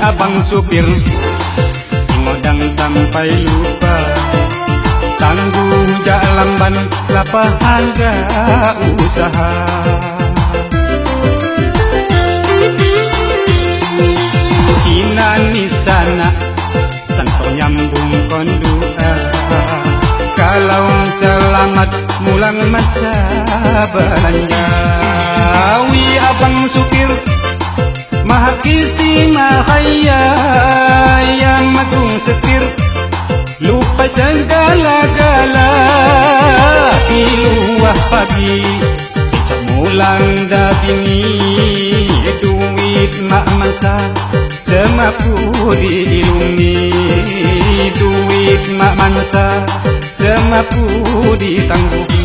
abang supir. Ngodang sampai lupa. Tangguh jalan ban harga usaha. Inani sana Santo nyambung kondua. Kalau selamat mulang masa belanja. Wi abang supir mahaya Yang magung setir. Lupa segala-gala Piluah pagi. Mulang dah bini Duit mak masa. Semapu diilungi Duit mak mansa Semapu ditanggungi Lumbang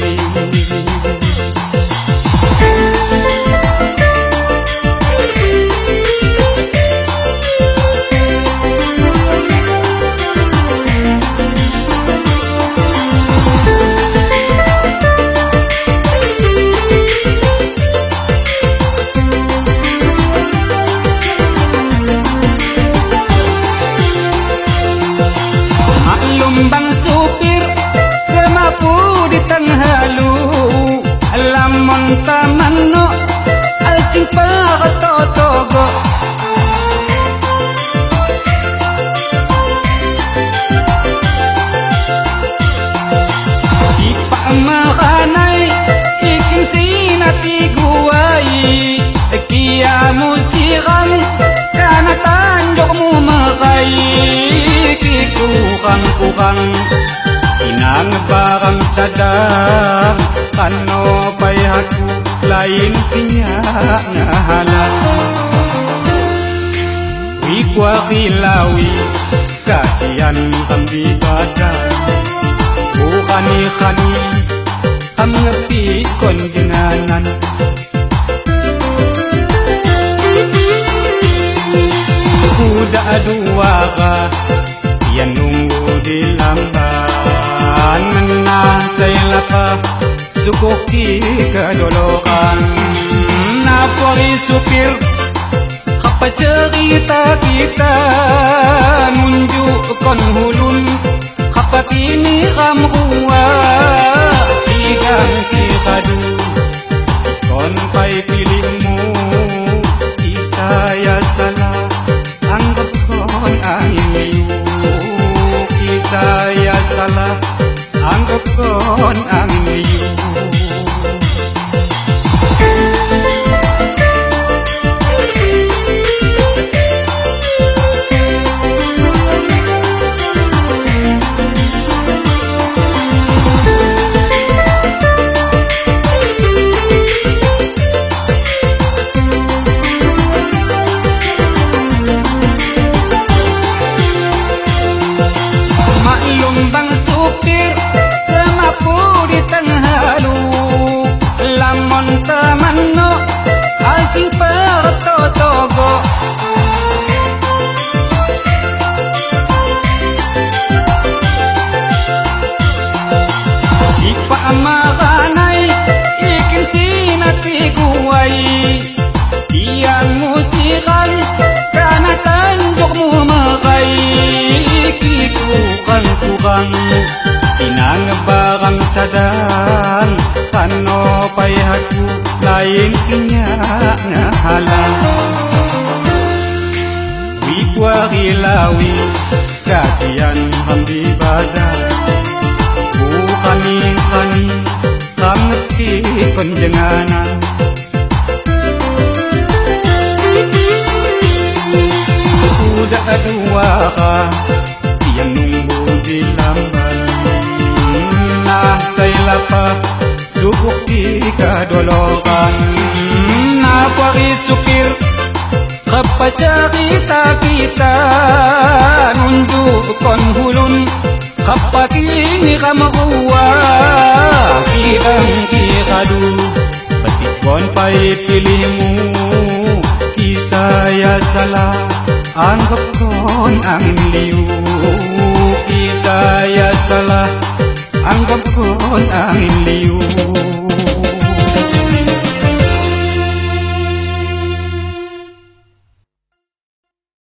cadang Kano pay aku Lain pinya ngahalang Wikwa kilawi Kasihan kambi badan Bukani-kani Am ngerti kon jenganan Kuda dua ka Yan nunggu di Menah saya lapa Sukuki kedolokan Napori supir Apa cerita kita? Nunjuk kon hulun Di pamaganay, ikinsin at ikuway Tiyang musikal, kanatan jok mo makay Kikukan-kukan, sinangabagang sadaan Kano payhaku, lain kinya nga halang Wikwa kilawi, kasihan hamdi badan Bukani Kameti penjenganan. Kuda dua Yang nunggu di lamban. Nah saya lapa Subuk di kadolokan. Nah pari supir Kapa cerita kita Nunjuk kon hulun خبطيني غم غواكي بنكي غدو Patipon paipilimu Kisaya salah Anggap kon ang liu Kisaya salah Anggap kon ang liu